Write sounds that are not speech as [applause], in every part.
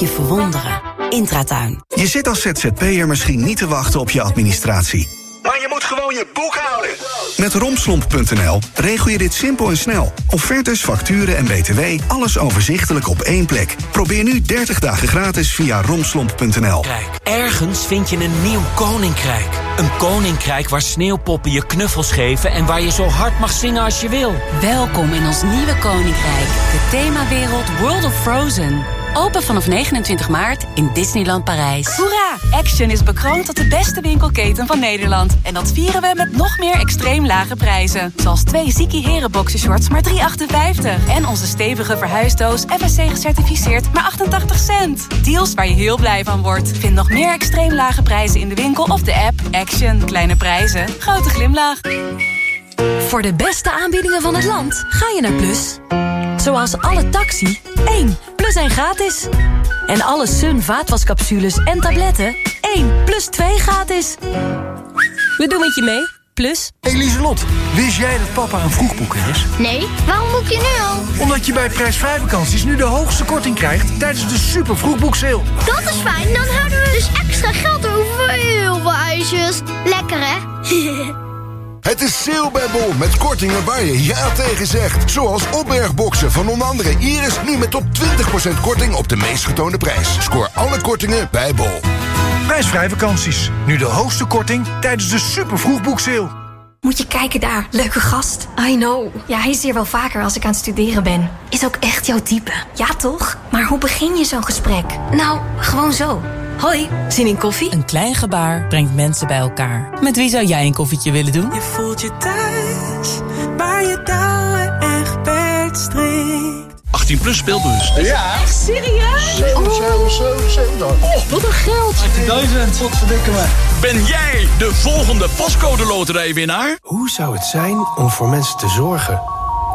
Je verwonderen. Intratuin. Je zit als ZZP'er misschien niet te wachten op je administratie. Maar je moet gewoon je boek houden. Met romslomp.nl regel je dit simpel en snel. Offertes, facturen en btw, alles overzichtelijk op één plek. Probeer nu 30 dagen gratis via romslomp.nl. Kijk, ergens vind je een nieuw koninkrijk. Een koninkrijk waar sneeuwpoppen je knuffels geven... en waar je zo hard mag zingen als je wil. Welkom in ons nieuwe koninkrijk. De themawereld World of Frozen. Open vanaf 29 maart in Disneyland Parijs. Hoera! Action is bekroond tot de beste winkelketen van Nederland. En dat vieren we met nog meer extreem lage prijzen. Zoals twee Ziki Heren boxershorts maar 3,58. En onze stevige verhuisdoos FSC gecertificeerd maar 88 cent. Deals waar je heel blij van wordt. Vind nog meer extreem lage prijzen in de winkel of de app. Action. Kleine prijzen. Grote glimlach. Voor de beste aanbiedingen van het land ga je naar Plus. Zoals alle taxi, 1 plus 1 gratis. En alle Sun vaatwascapsules en tabletten, 1 plus 2 gratis. We doen het je mee, Plus. Eliselot, wist jij dat papa een vroegboeker is? Nee, waarom boek je nu al? Omdat je bij prijsvrij vakanties nu de hoogste korting krijgt tijdens de super vroegboekseil. Dat is fijn, dan houden we dus extra geld over voor heel veel ijsjes. Lekker hè? [laughs] Het is sale bij Bol met kortingen waar je ja tegen zegt. Zoals opbergboxen van onder andere Iris nu met tot 20% korting op de meest getoonde prijs. Scoor alle kortingen bij Bol. Prijsvrij vakanties. Nu de hoogste korting tijdens de super vroegboekseil. Moet je kijken daar, leuke gast. I know. Ja, hij is hier wel vaker als ik aan het studeren ben. Is ook echt jouw type. Ja, toch? Maar hoe begin je zo'n gesprek? Nou, gewoon zo. Hoi, zin in koffie? Een klein gebaar brengt mensen bij elkaar. Met wie zou jij een koffietje willen doen? Je voelt je thuis, waar je touwen echt strikt. 18 plus speelbus. Ja. Echt serieus? 7, 7, 7, 7. Oh, wat een geld. 18.000, wat verdikken me. Ben jij de volgende pascode loterijwinnaar? Hoe zou het zijn om voor mensen te zorgen?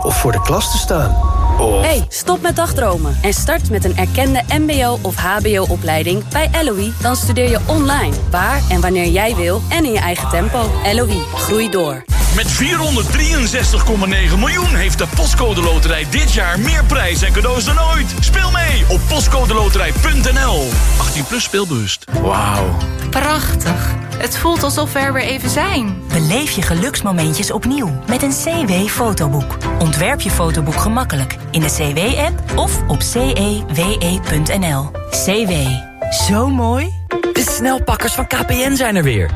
Of voor de klas te staan? Of... Hey, stop met dagdromen en start met een erkende mbo- of hbo-opleiding bij LOE. Dan studeer je online, waar en wanneer jij wil en in je eigen tempo. LOE, groei door. Met 463,9 miljoen heeft de Postcode Loterij dit jaar meer prijs en cadeaus dan ooit. Speel mee op postcodeloterij.nl. 18 plus speelbewust. Wauw. Prachtig. Het voelt alsof we er weer even zijn. Beleef je geluksmomentjes opnieuw met een CW-fotoboek. Ontwerp je fotoboek gemakkelijk in de CW-app of op cewe.nl. CW. Zo mooi. De snelpakkers van KPN zijn er weer.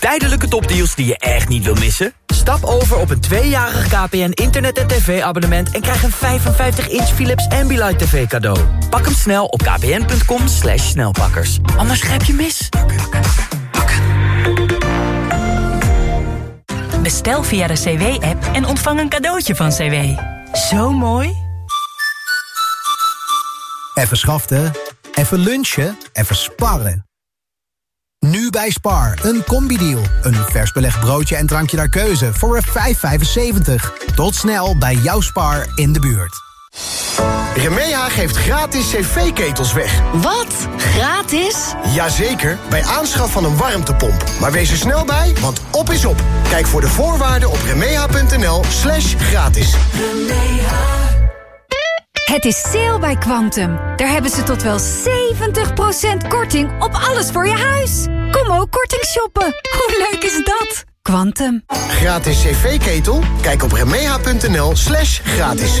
Tijdelijke topdeals die je echt niet wil missen? Stap over op een tweejarig KPN internet- en tv-abonnement... en krijg een 55-inch Philips Ambilight TV cadeau. Pak hem snel op kpn.com slash snelpakkers. Anders grijp je mis. Bestel via de CW-app en ontvang een cadeautje van CW. Zo mooi. Even schaften, even lunchen, even sparren. Nu bij Spar, een combi-deal. Een vers belegd broodje en drankje naar keuze voor een 5,75. Tot snel bij jouw Spar in de buurt. Remeha geeft gratis cv-ketels weg. Wat? Gratis? Jazeker, bij aanschaf van een warmtepomp. Maar wees er snel bij, want op is op. Kijk voor de voorwaarden op remeha.nl slash gratis. Het is sale bij Quantum. Daar hebben ze tot wel 70% korting op alles voor je huis. Kom ook korting shoppen. Hoe leuk is dat? Quantum. Gratis cv-ketel? Kijk op remeha.nl slash gratis.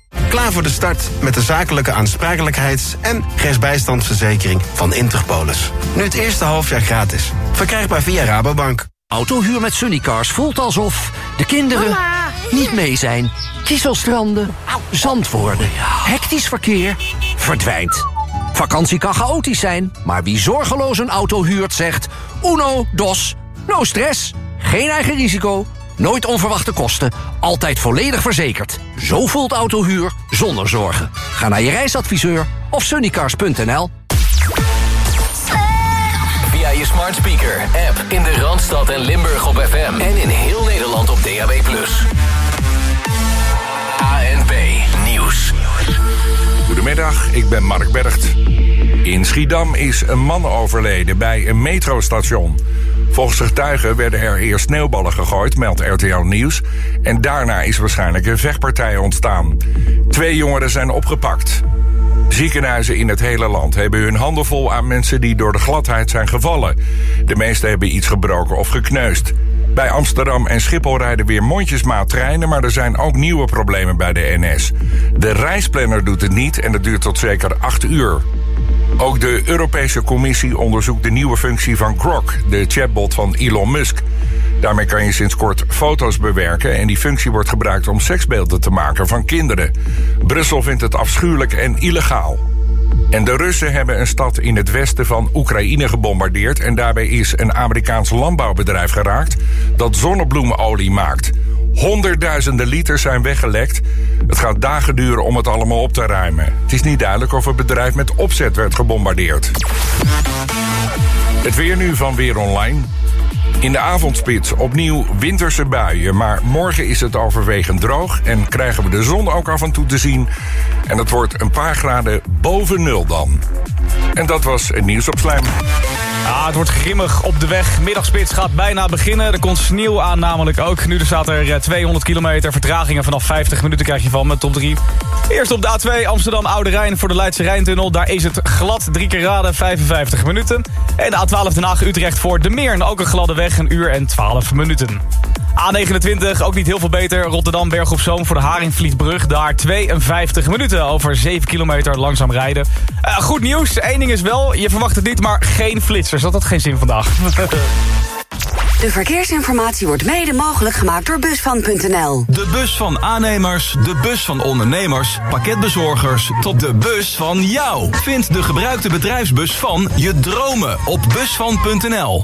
Klaar voor de start met de zakelijke aansprakelijkheids- en rechtsbijstandsverzekering van Interpolis. Nu het eerste halfjaar gratis. Verkrijgbaar via Rabobank. Autohuur met Sunnycars voelt alsof de kinderen Mama. niet mee zijn. Kieselstranden, zand worden, hectisch verkeer, verdwijnt. Vakantie kan chaotisch zijn, maar wie zorgeloos een auto huurt zegt... uno, dos, no stress, geen eigen risico, nooit onverwachte kosten... altijd volledig verzekerd. Zo voelt autohuur zonder zorgen. Ga naar je reisadviseur of sunnycars.nl. Via je smart speaker. App in de Randstad en Limburg op FM. En in heel Nederland op DAB+. ANP Nieuws. Goedemiddag, ik ben Mark Bergt. In Schiedam is een man overleden bij een metrostation. Volgens getuigen werden er eerst sneeuwballen gegooid, meldt RTL Nieuws. En daarna is waarschijnlijk een vechtpartij ontstaan. Twee jongeren zijn opgepakt. Ziekenhuizen in het hele land hebben hun handen vol aan mensen die door de gladheid zijn gevallen. De meeste hebben iets gebroken of gekneusd. Bij Amsterdam en Schiphol rijden weer mondjesmaat treinen, maar er zijn ook nieuwe problemen bij de NS. De reisplanner doet het niet en dat duurt tot zeker acht uur. Ook de Europese Commissie onderzoekt de nieuwe functie van Grok, de chatbot van Elon Musk. Daarmee kan je sinds kort foto's bewerken en die functie wordt gebruikt om seksbeelden te maken van kinderen. Brussel vindt het afschuwelijk en illegaal. En de Russen hebben een stad in het westen van Oekraïne gebombardeerd en daarbij is een Amerikaans landbouwbedrijf geraakt dat zonnebloemolie maakt. Honderdduizenden liters zijn weggelekt. Het gaat dagen duren om het allemaal op te ruimen. Het is niet duidelijk of het bedrijf met opzet werd gebombardeerd. Het weer nu van Weer Online. In de avondspits opnieuw winterse buien, maar morgen is het overwegend droog en krijgen we de zon ook af en toe te zien. En het wordt een paar graden boven nul dan. En dat was het nieuws op Slijm. Ah, het wordt grimmig op de weg. Middagspits gaat bijna beginnen. Er komt sneeuw aan namelijk ook. Nu staat er 200 kilometer. Vertragingen vanaf 50 minuten krijg je van met top 3. Eerst op de A2 Amsterdam Oude Rijn voor de Leidse Rijntunnel. Daar is het glad. Drie keer raden, 55 minuten. En de A12 Den Haag Utrecht voor de Meern. Ook een gladde weg, een uur en 12 minuten. A29, ook niet heel veel beter. Rotterdam Berg op Zoom voor de Haringvlietbrug. Daar 52 minuten over 7 kilometer langzaam rijden. Uh, goed nieuws, één ding is wel, je verwacht het niet, maar geen flitsers. Dat had geen zin vandaag. [laughs] De verkeersinformatie wordt mede mogelijk gemaakt door Busvan.nl. De bus van aannemers, de bus van ondernemers, pakketbezorgers... tot de bus van jou. Vind de gebruikte bedrijfsbus van je dromen op Busvan.nl.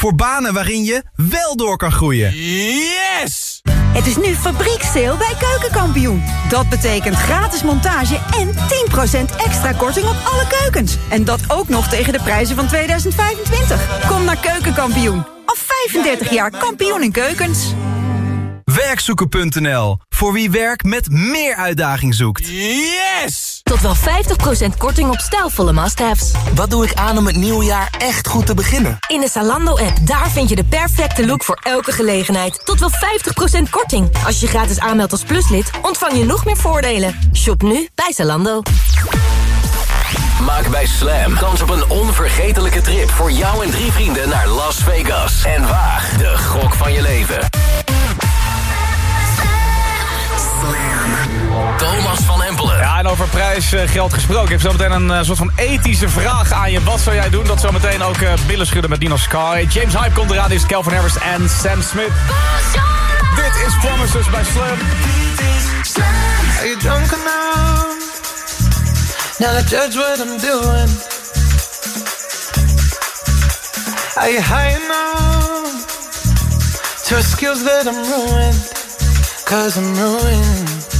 voor banen waarin je wel door kan groeien. Yes! Het is nu fabrieksteel bij Keukenkampioen. Dat betekent gratis montage en 10% extra korting op alle keukens. En dat ook nog tegen de prijzen van 2025. Kom naar Keukenkampioen. Al 35 jaar kampioen in keukens. Werkzoeken.nl, voor wie werk met meer uitdaging zoekt. Yes! Tot wel 50% korting op stijlvolle must-haves. Wat doe ik aan om het nieuwe jaar echt goed te beginnen? In de Zalando-app, daar vind je de perfecte look voor elke gelegenheid. Tot wel 50% korting. Als je gratis aanmeldt als pluslid, ontvang je nog meer voordelen. Shop nu bij Zalando. Maak bij Slam kans op een onvergetelijke trip voor jou en drie vrienden naar Las Vegas. En waag de gok van je leven. En over prijsgeld gesproken. Ik heb zo meteen een uh, soort van ethische vraag aan je. Wat zou jij doen? Dat zometeen ook uh, billen schudden met Dino Sky. James Hype komt eraan. Is Calvin Harris en Sam Smith. Dit is Promises bij Slam. Are you drunk enough? Now to judge what I'm doing. Are you high enough to skills that I'm ruined? Cause I'm ruined.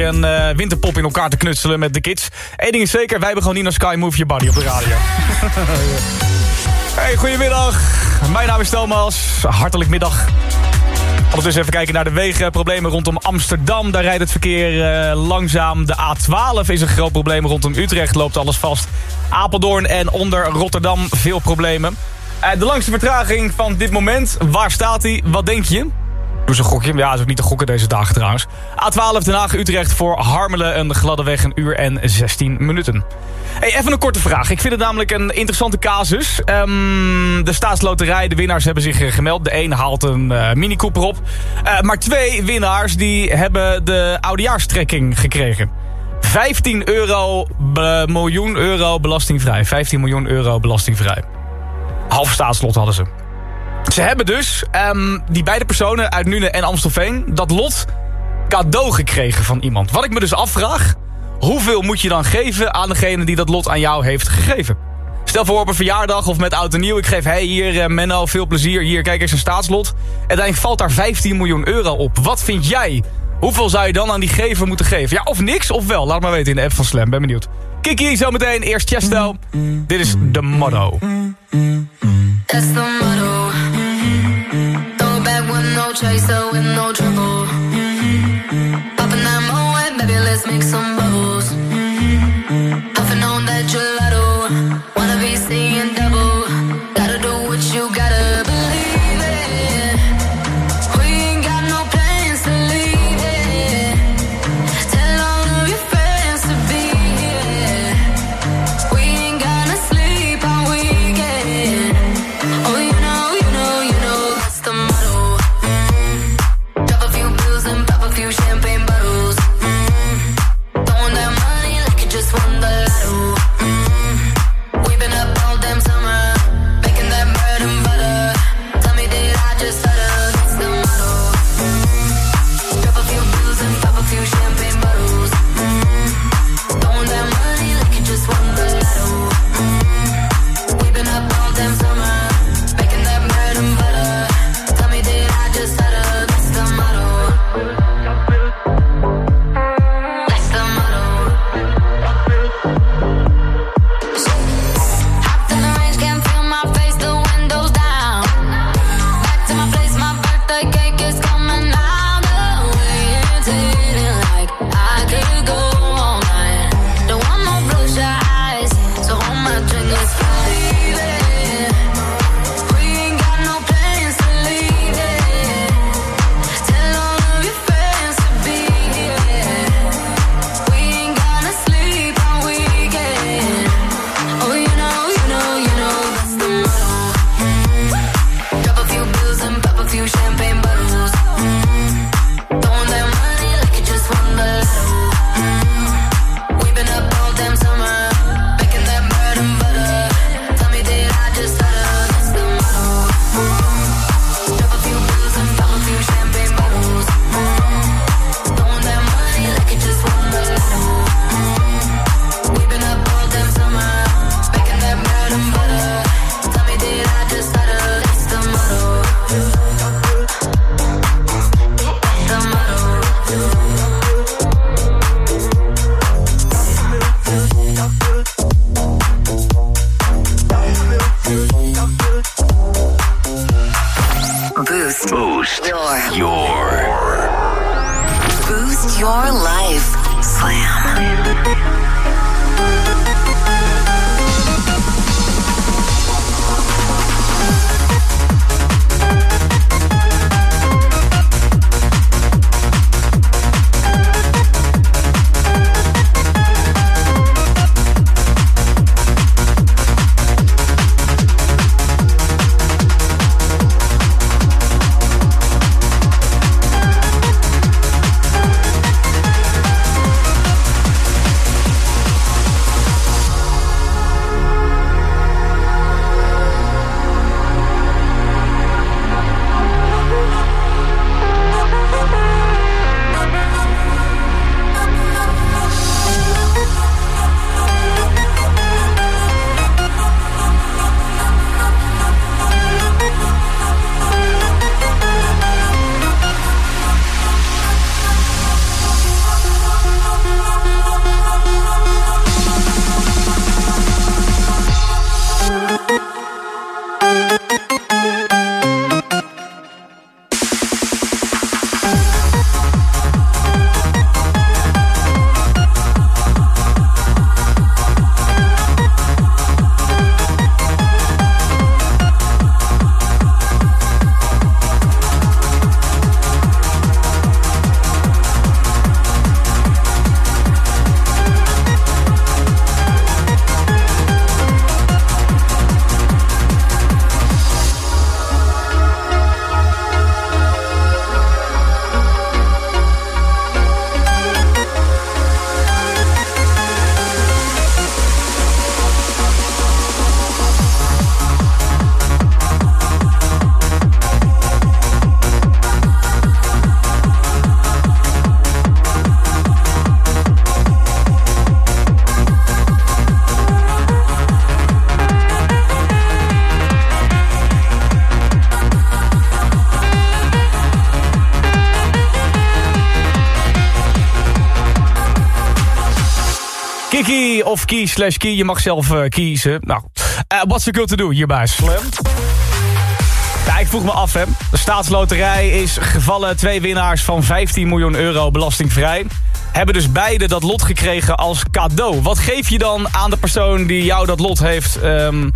ijsvrij. En zit je een eh, winterpop in elkaar te knutselen met de kids. Eén ding is zeker, wij hebben gewoon Nina Sky Move Your Body op de radio. [laughs] hey, goedemiddag. Mijn naam is Thomas. Hartelijk middag. Ondertussen even kijken naar de wegen. Problemen rondom Amsterdam. Daar rijdt het verkeer eh, langzaam. De A12 is een groot probleem. Rondom Utrecht loopt alles vast. Apeldoorn en onder Rotterdam veel problemen. Eh, de langste vertraging van dit moment. Waar staat hij? Wat denk je? Doe een gokje. Ja, is ook niet te gokken deze dagen trouwens. A12 Den Haag Utrecht voor Harmelen. Een gladde weg, een uur en 16 minuten. Hey, even een korte vraag. Ik vind het namelijk een interessante casus. Ehm, de staatsloterij, de winnaars hebben zich eh, gemeld. De een haalt een eh, Mini Cooper op. Eh, maar twee winnaars die hebben de oudejaarstrekking gekregen. 15 euro, miljoen euro belastingvrij. 15 miljoen euro belastingvrij. Half staatslot hadden ze. Ze hebben dus, ehm, die beide personen uit Nune en Amstelveen... dat lot cadeau gekregen van iemand. Wat ik me dus afvraag... hoeveel moet je dan geven aan degene die dat lot aan jou heeft gegeven? Stel voor op een verjaardag of met oud en nieuw. Ik geef, hey hier eh, Menno, veel plezier. Hier, kijk eens een staatslot. Uiteindelijk valt daar 15 miljoen euro op. Wat vind jij? Hoeveel zou je dan aan die gever moeten geven? Ja, of niks, of wel? Laat maar weten in de app van Slam. Ben benieuwd. Kiki, zometeen. Eerst Chesto. Dit is de motto. Chaser with no trouble. Mm-hmm. Popping that moe, baby, let's make some. Key slash key, je mag zelf eh, kiezen. Nou, uh, what's the good to hierbij Slam? Ja, ik vroeg me af, hè. De staatsloterij is gevallen. Twee winnaars van 15 miljoen euro belastingvrij. Hebben dus beide dat lot gekregen als cadeau. Wat geef je dan aan de persoon die jou dat lot heeft um,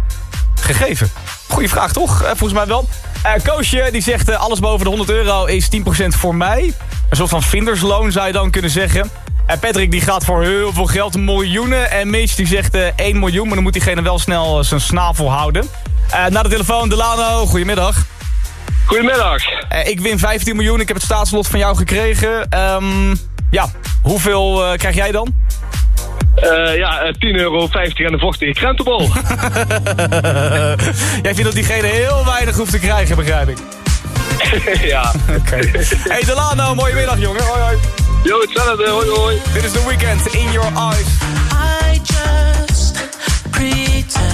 gegeven? Goeie vraag, toch? Uh, volgens mij wel. Uh, Koosje die zegt alles boven de 100 euro is 10% voor mij. Een soort van vindersloon zou je dan kunnen zeggen. En Patrick die gaat voor heel veel geld, miljoenen. En Mitch die zegt uh, 1 miljoen, maar dan moet diegene wel snel uh, zijn snavel houden. Uh, naar de telefoon, Delano, goedemiddag. Goedemiddag. ik win 15 miljoen, ik heb het staatslot van jou gekregen. Um, ja, hoeveel krijg jij dan? ja, 10,50 euro en een vochtige krentenbol. [laughs] [laughs] jij vindt dat diegene heel weinig hoeft te krijgen, begrijp ik. [laughs] ja. Oké. Okay. Hey Delano, mooie middag jongen. Hoi hoi. Yo, hetzelfde. Hoi, hoi. Dit is The Weekend, In Your Eyes. I just pretend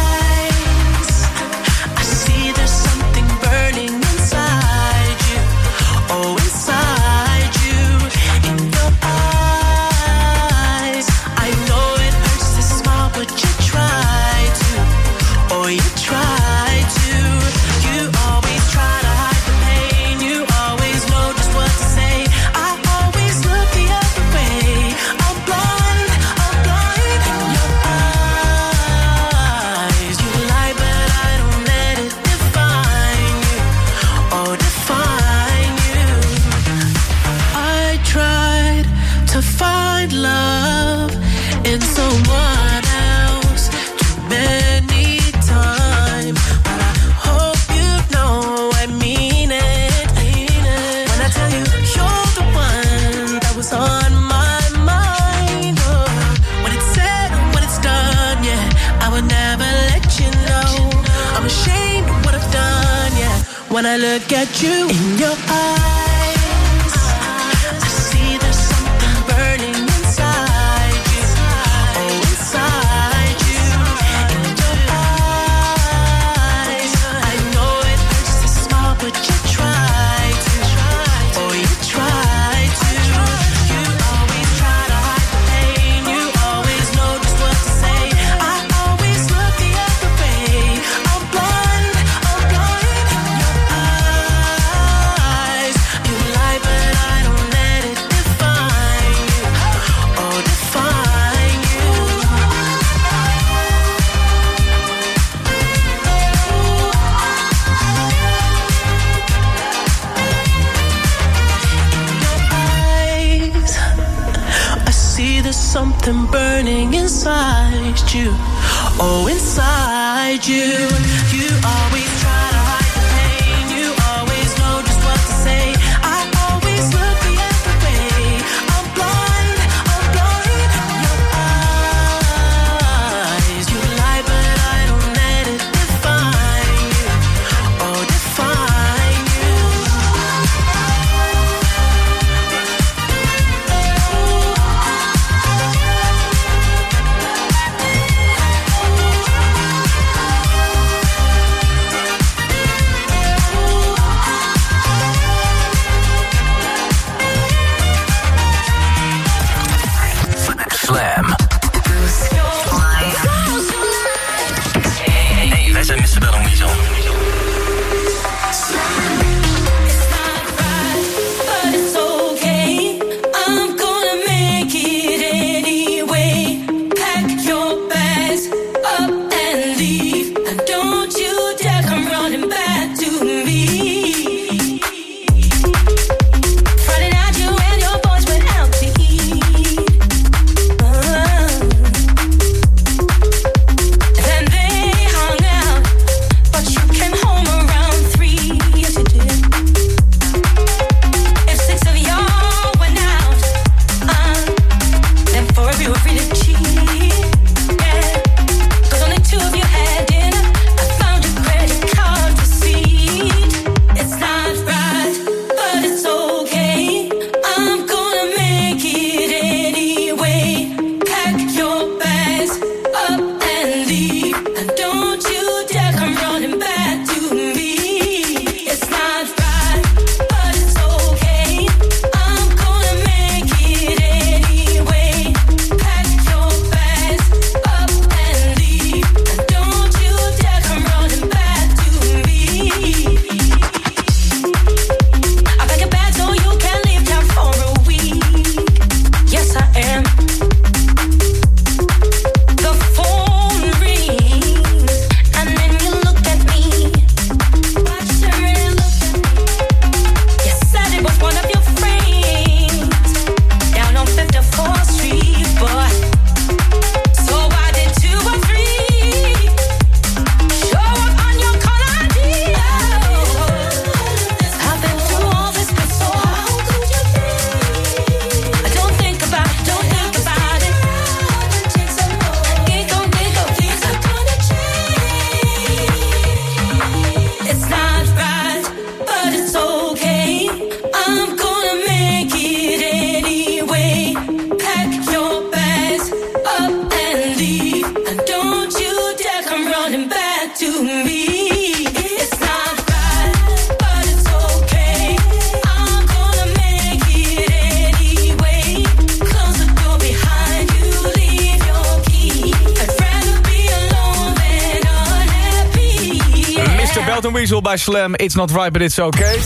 bij Slam. It's not right, but it's okay.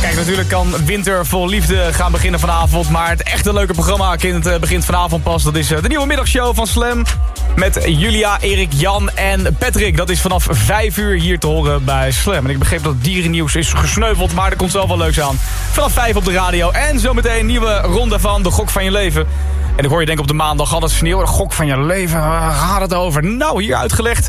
Kijk, natuurlijk kan Winter vol Liefde gaan beginnen vanavond. Maar het echte leuke programma begint, eh, vanavond pas. Dat is eh, de nieuwe middagshow van Slam. Met Julia, Erik, Jan en Patrick. Dat is vanaf 5 uur hier te horen bij Slam. En ik begreep dat dierennieuws is gesneuveld. Maar er komt zelf wel leuks aan. Vanaf 5 op de radio. En zometeen een nieuwe ronde van de Gok van je Leven. En ik hoor je denken op de maandag al het sneeuw. De gok van je leven, waar gaat het over? Nou, hier uitgelegd.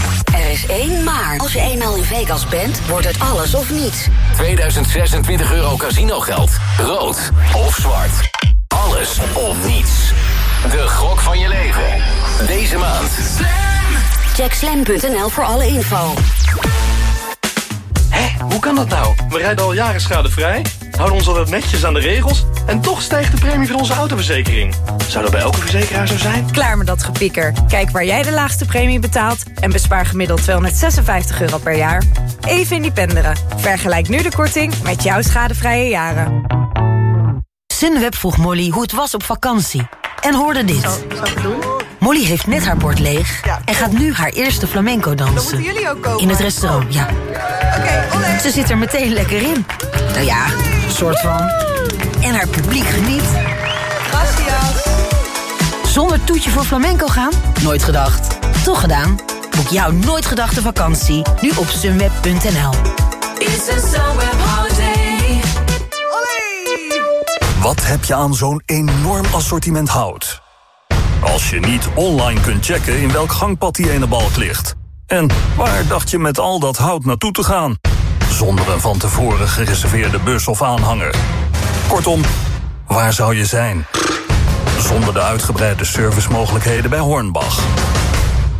Er is één maar. Als je eenmaal in Vegas bent, wordt het alles of niets. 2026 euro casinogeld, rood of zwart. Alles of niets. De gok van je leven. Deze maand. Check slam.nl voor alle info. Hoe kan dat nou? We rijden al jaren schadevrij, houden ons altijd netjes aan de regels... en toch stijgt de premie van onze autoverzekering. Zou dat bij elke verzekeraar zo zijn? Klaar met dat gepieker. Kijk waar jij de laagste premie betaalt... en bespaar gemiddeld 256 euro per jaar. Even independeren. Vergelijk nu de korting met jouw schadevrije jaren. Sunweb vroeg Molly hoe het was op vakantie. En hoorde dit. Molly heeft net haar bord leeg en gaat nu haar eerste flamenco dansen. Dan moeten jullie ook komen. In het restaurant, ja. Ze zit er meteen lekker in. Nou ja, soort van. En haar publiek geniet. Gracias. Zonder toetje voor flamenco gaan? Nooit gedacht. Toch gedaan? Boek jouw nooit gedachte vakantie nu op sunweb.nl. Wat heb je aan zo'n enorm assortiment hout? Als je niet online kunt checken in welk gangpad die ene balk ligt. En waar dacht je met al dat hout naartoe te gaan? Zonder een van tevoren gereserveerde bus of aanhanger. Kortom, waar zou je zijn? Zonder de uitgebreide servicemogelijkheden bij Hornbach.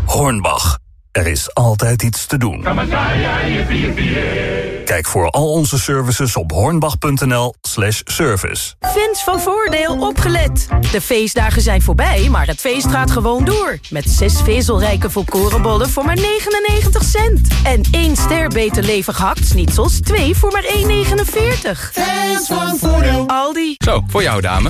Hornbach, er is altijd iets te doen. Kijk voor al onze services op hornbach.nl slash service. Fans van Voordeel opgelet. De feestdagen zijn voorbij, maar het feest gaat gewoon door. Met zes vezelrijke volkorenbollen voor maar 99 cent. En één ster beter levig hakt-snitsels, twee voor maar 1,49. Fans van Voordeel. Aldi. Zo, voor jou dame.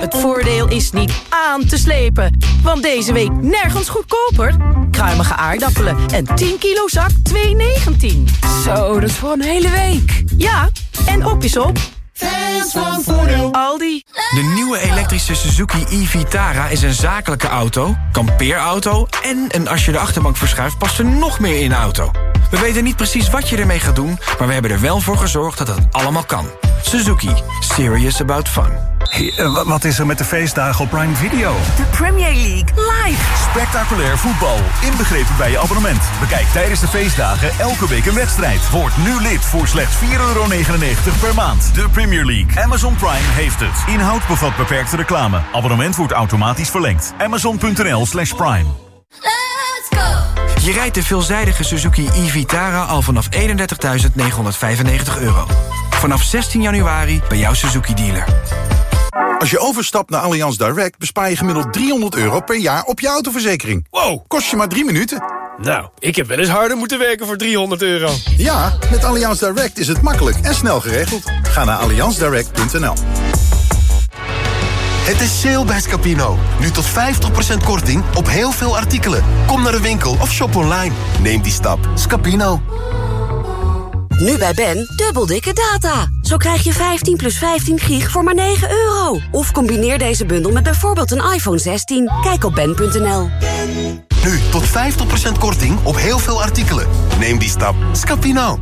het voordeel is niet aan te slepen. Want deze week nergens goedkoper. Kruimige aardappelen en 10 kilo zak 2,19. Zo, dat is voor een hele week. Ja, en op is op. Fans van Voordeel. Aldi. De nieuwe elektrische Suzuki e-Vitara is een zakelijke auto, kampeerauto... en en als je de achterbank verschuift past er nog meer in de auto. We weten niet precies wat je ermee gaat doen... maar we hebben er wel voor gezorgd dat het allemaal kan. Suzuki. Serious about fun. Hey, eh, wa- wat is er met de feestdagen op Prime Video? De Premier League live. Spectaculair voetbal, inbegrepen bij je abonnement. Bekijk tijdens de feestdagen elke week een wedstrijd. Word nu lid voor slechts 4,99 euro per maand. De Premier League. Amazon Prime heeft het. Inhoud bevat beperkte reclame. Abonnement wordt automatisch verlengd. Amazon.nl slash prime. Je rijdt de veelzijdige Suzuki e-Vitara al vanaf 31.995 euro. Vanaf 16 januari bij jouw Suzuki-dealer. Als je overstapt naar Allianz Direct bespaar je gemiddeld 300 euro per jaar op je autoverzekering. Wow, kost je maar drie minuten. Nou, ik heb wel eens harder moeten werken voor 300 euro. Ja, met Allianz Direct is het makkelijk en snel geregeld. Ga naar allianzdirect.nl. Het is sale bij Scapino. Nu tot 50% korting op heel veel artikelen. Kom naar de winkel of shop online. Neem die stap. Scapino. Nu bij Ben, dubbel dikke data. Zo krijg je 15 plus 15 gig voor maar 9 euro. Of combineer deze bundel met bijvoorbeeld een iPhone 16. Kijk op ben.nl. Nu tot 50% korting op heel veel artikelen. Neem die stap. Scapino.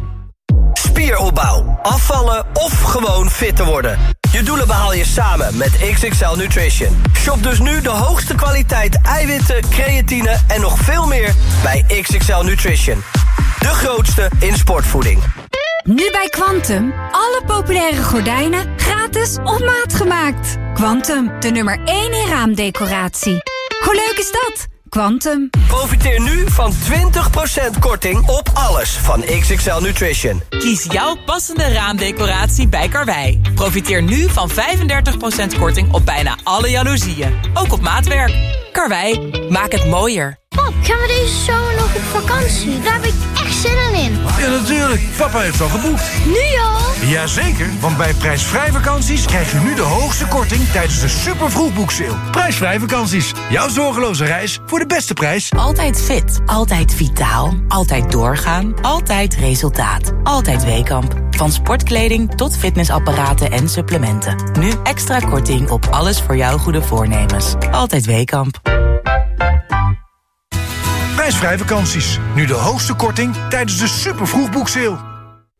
Spieropbouw, afvallen of gewoon fit te worden. Je doelen behaal je samen met XXL Nutrition. Shop dus nu de hoogste kwaliteit eiwitten, creatine en nog veel meer bij XXL Nutrition. De grootste in sportvoeding. Nu bij Quantum. Alle populaire gordijnen gratis op maat gemaakt. Quantum, de nummer 1 in raamdecoratie. Hoe leuk is dat? Quantum. Profiteer nu van 20% korting op alles van XXL Nutrition. Kies jouw passende raamdecoratie bij Karwei. Profiteer nu van 35% korting op bijna alle jaloezieën. Ook op maatwerk. Karwei, maak het mooier. Pap, gaan we deze zomer nog op vakantie? Daar heb ik echt zin in. Ja, natuurlijk. Papa heeft al geboekt. Nu al? Jazeker, want bij prijsvrij vakanties krijg je nu de hoogste korting tijdens de super vroegboekseil. Prijsvrij vakanties. Jouw zorgeloze reis voor de beste prijs. Altijd fit, altijd vitaal, altijd doorgaan, altijd resultaat. Altijd Weekamp. Van sportkleding tot fitnessapparaten en supplementen. Nu extra korting op alles voor jouw goede voornemens. Altijd Weekamp. Prijsvrij vakanties. Nu de hoogste korting tijdens de super vroegboekseil.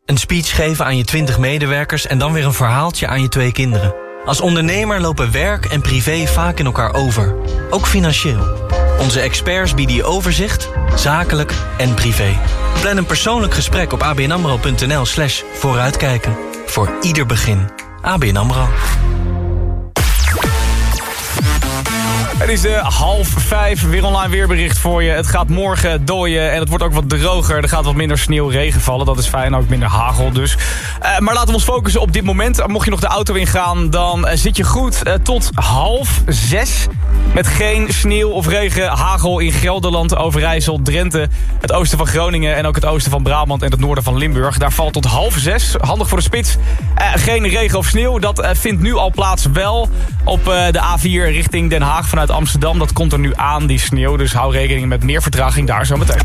Een speech geven aan je 20 medewerkers en dan weer een verhaaltje aan je twee kinderen. Als ondernemer lopen werk en privé vaak in elkaar over. Ook financieel. Onze experts bieden je overzicht, zakelijk en privé. Plan een persoonlijk gesprek op abnamro.nl slash vooruitkijken. Voor ieder begin. ABN AMRO. Het is uh, half vijf, weer online weerbericht voor je. Het gaat morgen dooien en het wordt ook wat droger. Er gaat wat minder sneeuw, regen vallen, dat is fijn. Ook minder hagel dus. Uh, maar laten we ons focussen op dit moment. Mocht je nog de auto ingaan, dan uh, zit je goed tot half zes. Met geen sneeuw of regen, hagel in Gelderland, Overijssel, Drenthe... het oosten van Groningen en ook het oosten van Brabant en het noorden van Limburg. Daar valt tot half zes, handig voor de spits. geen regen of sneeuw, dat vindt nu al plaats wel op de A4 richting Den Haag vanuit Amsterdam. Dat komt er nu aan, die sneeuw. Dus hou rekening met meer vertraging daar zo meteen.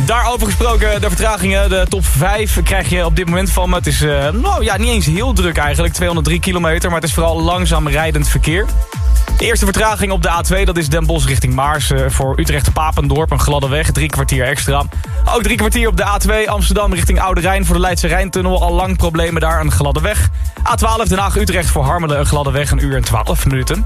Daarover gesproken, de vertragingen. De top 5 krijg je op dit moment van me. Het is uh, nou, ja, niet eens heel druk eigenlijk. 203 kilometer, maar het is vooral langzaam rijdend verkeer. De eerste vertraging op de A2, dat is Den Bosch richting Maars. Uh, voor Utrecht-Papendorp, een gladde weg, drie kwartier extra. Ook drie kwartier op de A2 Amsterdam richting Oude Rijn... voor de Leidse Rijntunnel, al lang problemen daar, een gladde weg. A12 Den Haag-Utrecht voor Harmelen, een gladde weg, een uur en 12 minuten.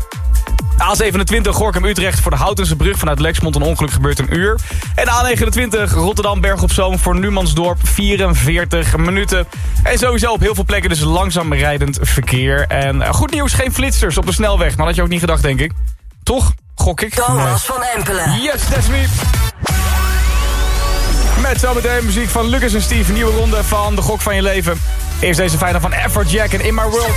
A27 Gorkum-Utrecht voor de Houtense brug vanuit Lexmond een ongeluk gebeurt een uur. En A29 Rotterdam-Berg op Zoom voor Numansdorp 44 minuten. En sowieso op heel veel plekken dus langzaam rijdend verkeer. En uh, goed nieuws, geen flitsers op de snelweg. Maar dat had je ook niet gedacht, denk ik. Toch? Gok ik? Thomas nee. van Empelen. Yes, that's me. Met zometeen muziek van Lucas en Steve. Nieuwe ronde van de gok van je leven. Eerst deze fijne van Jack en In My World.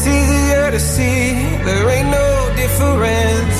it's easier to see. There ain't no difference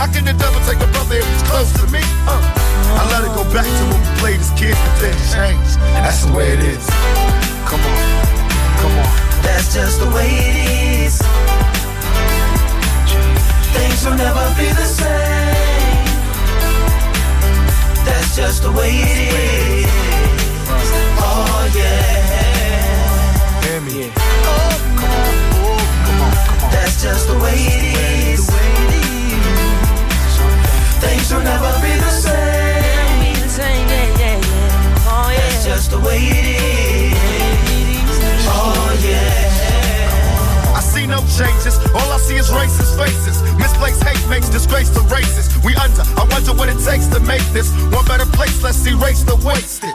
How can the devil take a brother if he's close to me? Uh. I let it go back to when we played as kids, but then changed. That's the way it is. Come on, come on. That's just the way it is. Things will never be the same. That's just the way it is. Oh yeah. Hear me. Oh, come on. Oh, come on, come on. That's just the way it is. Things will never be the same. Oh, yeah. That's just the way it is. Oh yeah. I see no changes. All I see is racist faces. Misplaced hate makes disgrace to races. We under. I wonder what it takes to make this one better place. Let's erase the wasted.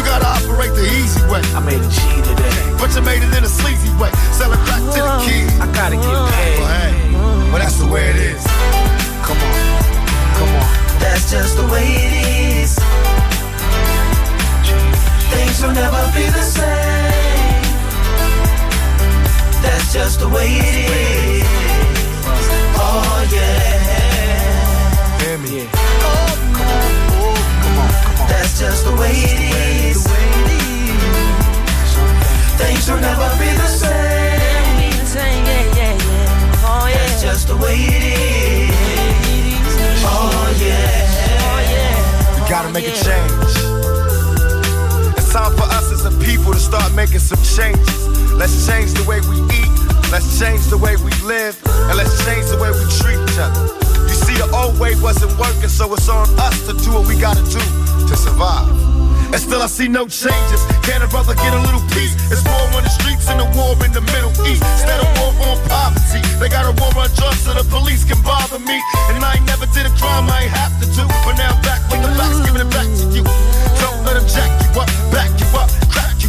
You gotta operate the easy way. I made a G today. But you made it in a sleazy way. Sell it back to the kids. I gotta get paid. Well, hey, well, that's the way it is. Come on, come on. That's just the way it is. Things will never be the same. That's just the way it is. Things will never be the same. Yeah, yeah, yeah. Oh, yeah. That's just the way it is. Oh yeah. Oh yeah. We gotta oh, make a change. It's time for us as a people to start making some changes. Let's change the way we eat. Let's change the way we live. And let's change the way we treat each other. You see, the old way wasn't working, so it's on us to do what we gotta do to survive. And still I see no changes. Can a brother get a little peace? It's war on the streets and a war in the Middle East. Instead of war on poverty, they got a war on drugs so the police can bother me. And I ain't never did a crime I ain't have to do. But now back with the facts, giving it back to you. Don't let them jack you up, back you up, crack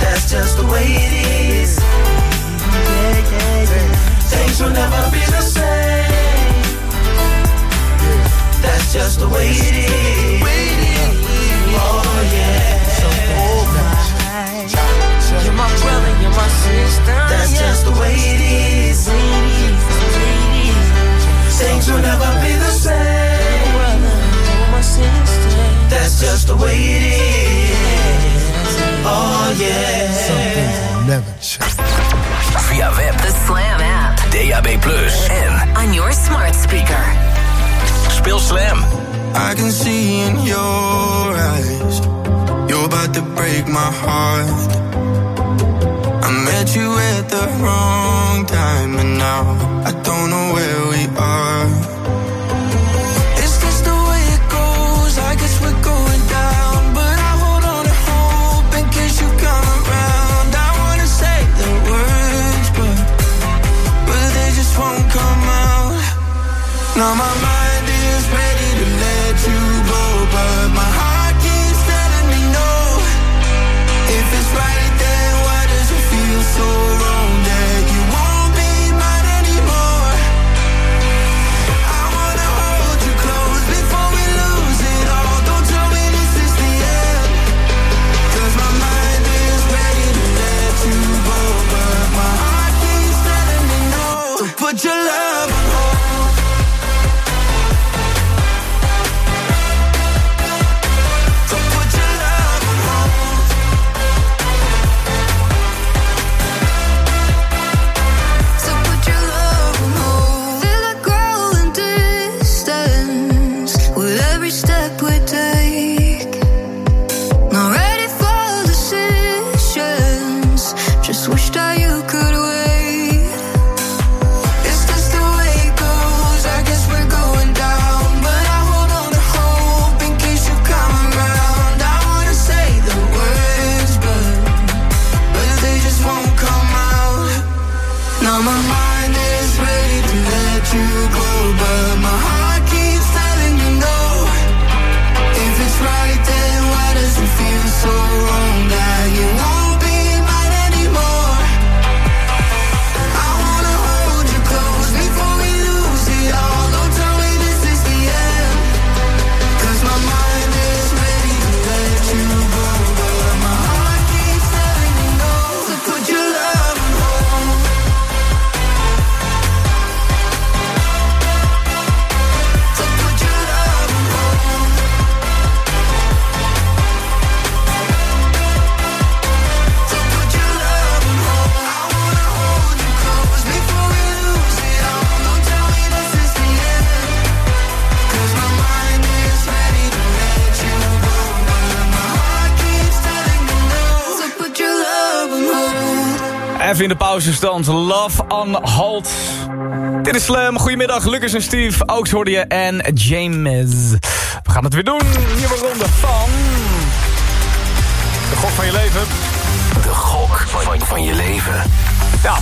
That's just the way it is. Yeah, yeah, yeah. Things will never be the same. That's just the way it is. Oh yeah. You're my brother, you're my sister. That's just the way it is. Things will never be the same. Something. Via web, The Slam app. DAB+, en On your smart speaker. speel Slam. I can see in your eyes, you're about to break my heart. I met you at the wrong time, and now I don't know where My mind is ready to let you go, but my heart Even in de pauzestand. Love on hold. Dit is Slam. Goedemiddag, Lucas en Steve. Oaks hoorde je en James. We gaan het weer doen. Nieuwe ronde van... De gok van je leven. De gok van, van je leven. Ja.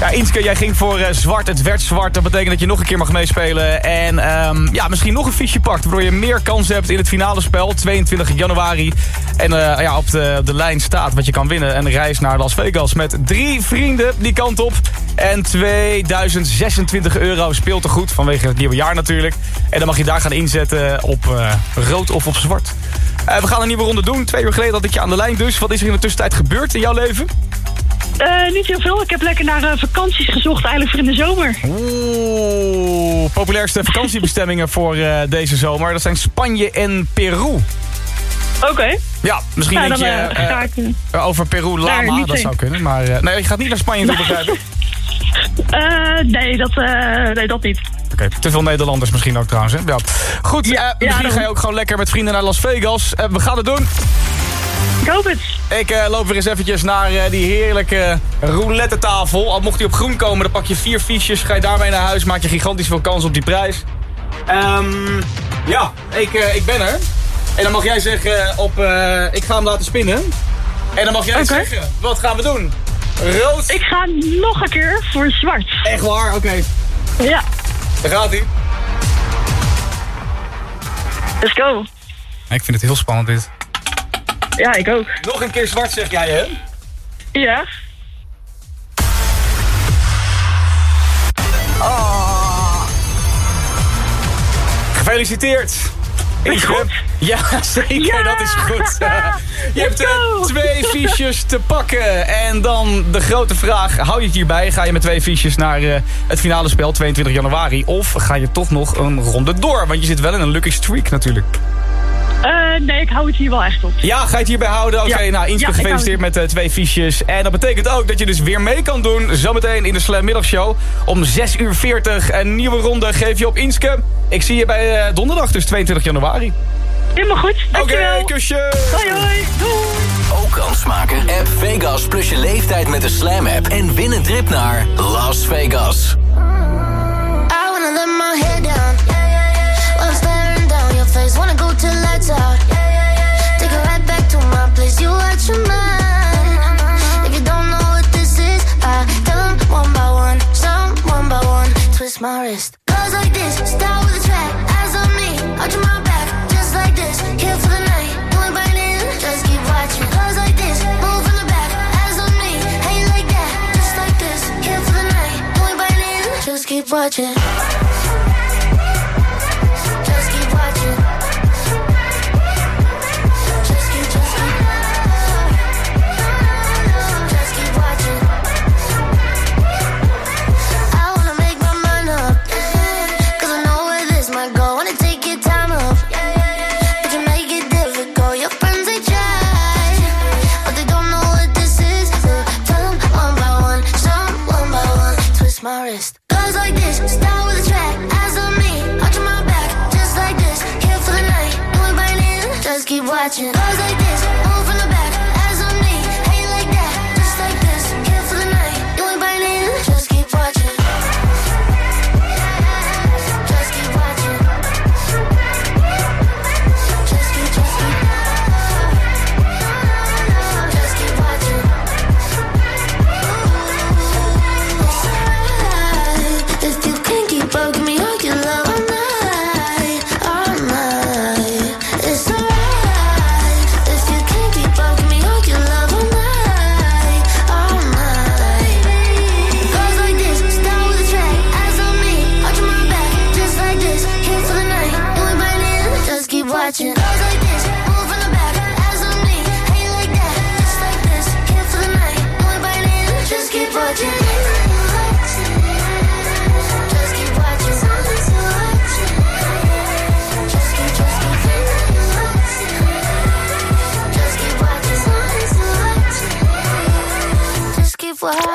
Ja, Inske, jij ging voor eh, zwart. Het werd zwart. Dat betekent dat je nog een keer mag meespelen. En ehm, ja, misschien nog een fiche pakt. Waardoor je meer kans hebt in het finale spel. 22 januari. En eh, ja, op de, de lijn staat wat je kan winnen. Een reis naar Las Vegas met drie vrienden die kant op. En 2026 euro speelt er goed. Vanwege het nieuwe jaar natuurlijk. En dan mag je daar gaan inzetten op eh, rood of op zwart. We gaan een nieuwe ronde doen. Twee uur geleden had ik je aan de lijn dus. Wat is er in de tussentijd gebeurd in jouw leven? Eh, niet heel veel. Ik heb lekker naar eh, vakanties gezocht, eigenlijk voor in de zomer. Oeh, populairste vakantiebestemmingen voor eh, deze zomer. Dat zijn Spanje en Peru. Oké. Ja, misschien Nou, denk je ik, over Peru Lama, dat zou kunnen. Maar nee, je gaat niet naar Spanje toe, begrijp ik. [laughs] Eh, nee, dat, nee, dat niet. Oké, te veel Nederlanders misschien ook trouwens. Hè? Ja. Goed, eh, misschien ga je ook gewoon lekker met vrienden naar Las Vegas. We gaan het doen. Ik hoop het. Ik eh, loop weer eens eventjes naar eh, die heerlijke roulette tafel. Al mocht hij op groen komen, dan pak je vier fiches. Ga je daarmee naar huis, maak je gigantisch veel kans op die prijs. Ehm, ja, ik, eh, ik ben er. En dan mag jij zeggen op... eh, ik ga hem laten spinnen. En dan mag jij zeggen, wat gaan we doen? Rood? Ik ga nog een keer voor zwart. Echt waar? Oké. Ja, Daar gaat hij. let's go. Ik vind het heel spannend dit. Ja, ik ook. Nog een keer zwart zeg jij, hè? Ja. Gefeliciteerd. Is goed? Ja, [laughs] zeker, Ja! dat is goed. [laughs] Je hebt eh, twee fiches te pakken. En dan de grote vraag, hou je het hierbij? Ga je met twee fiches naar eh, het finale spel 22 januari? Of ga je toch nog een ronde door? Want je zit wel in een lucky streak natuurlijk. Eh, nee, ik hou het hier wel echt op. Ja, ga je het hierbij houden? Oké, Ja. nou, Inske, Ja, gefeliciteerd met eh, twee fiches. En dat betekent ook dat je dus weer mee kan doen. Zometeen in de Slam Middagshow. Om 6 uur 40 een nieuwe ronde geef je op Inske. Ik zie je bij eh, donderdag, dus 22 januari. Helemaal goed, Oké, dankjewel. kusje. Hoi hoi, doei. Ook kans maken? App Vegas plus je leeftijd met de Slam app. En win een trip naar Las Vegas. I wanna let my head down. While I'm staring down your face, wanna go Twist my wrist. Goes like this, start with a track. Eyes on me, arching my back, just like this. Here for the night, doing biting, just keep watching. Goes like this, move from the back. Eyes on me, how you like that? Just like this. Here for the night, doing biting, just keep watching. watching. I was like.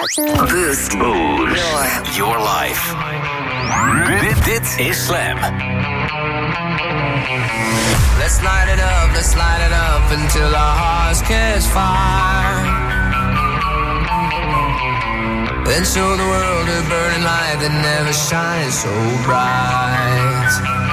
Boost. Boost. Your life. This is Slam. Let's light it up, let's light it up until our hearts catch fire. Then show the world a burning light that never shines so bright.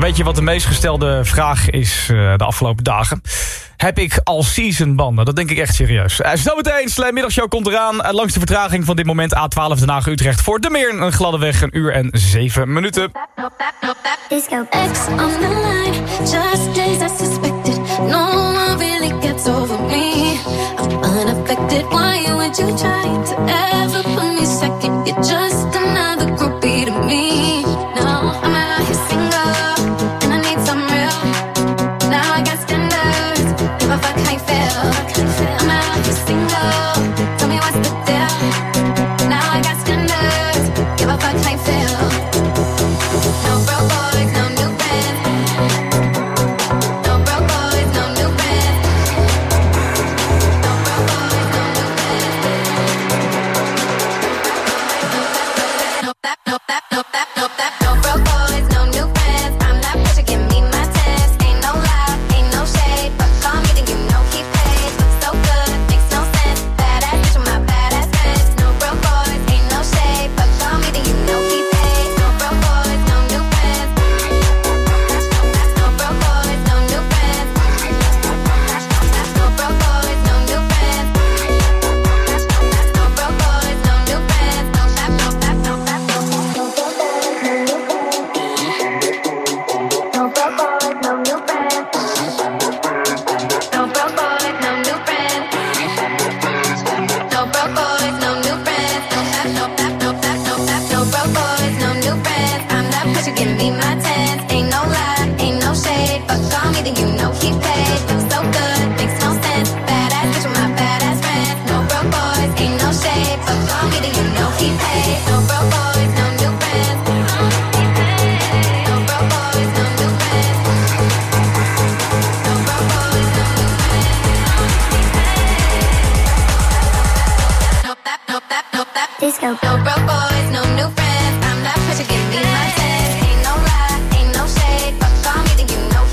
Weet je wat de meest gestelde vraag is eh, de afgelopen dagen? Heb ik al season banden? Dat denk ik echt serieus. Uh, zometeen, Slam Middagshow komt eraan. Eh, langs de vertraging van dit moment A12 de Haag Utrecht. Voor de meer een gladde weg, een uur en zeven minuten. X on the line, just days I suspected. No one really gets over me. I'm unaffected, why you to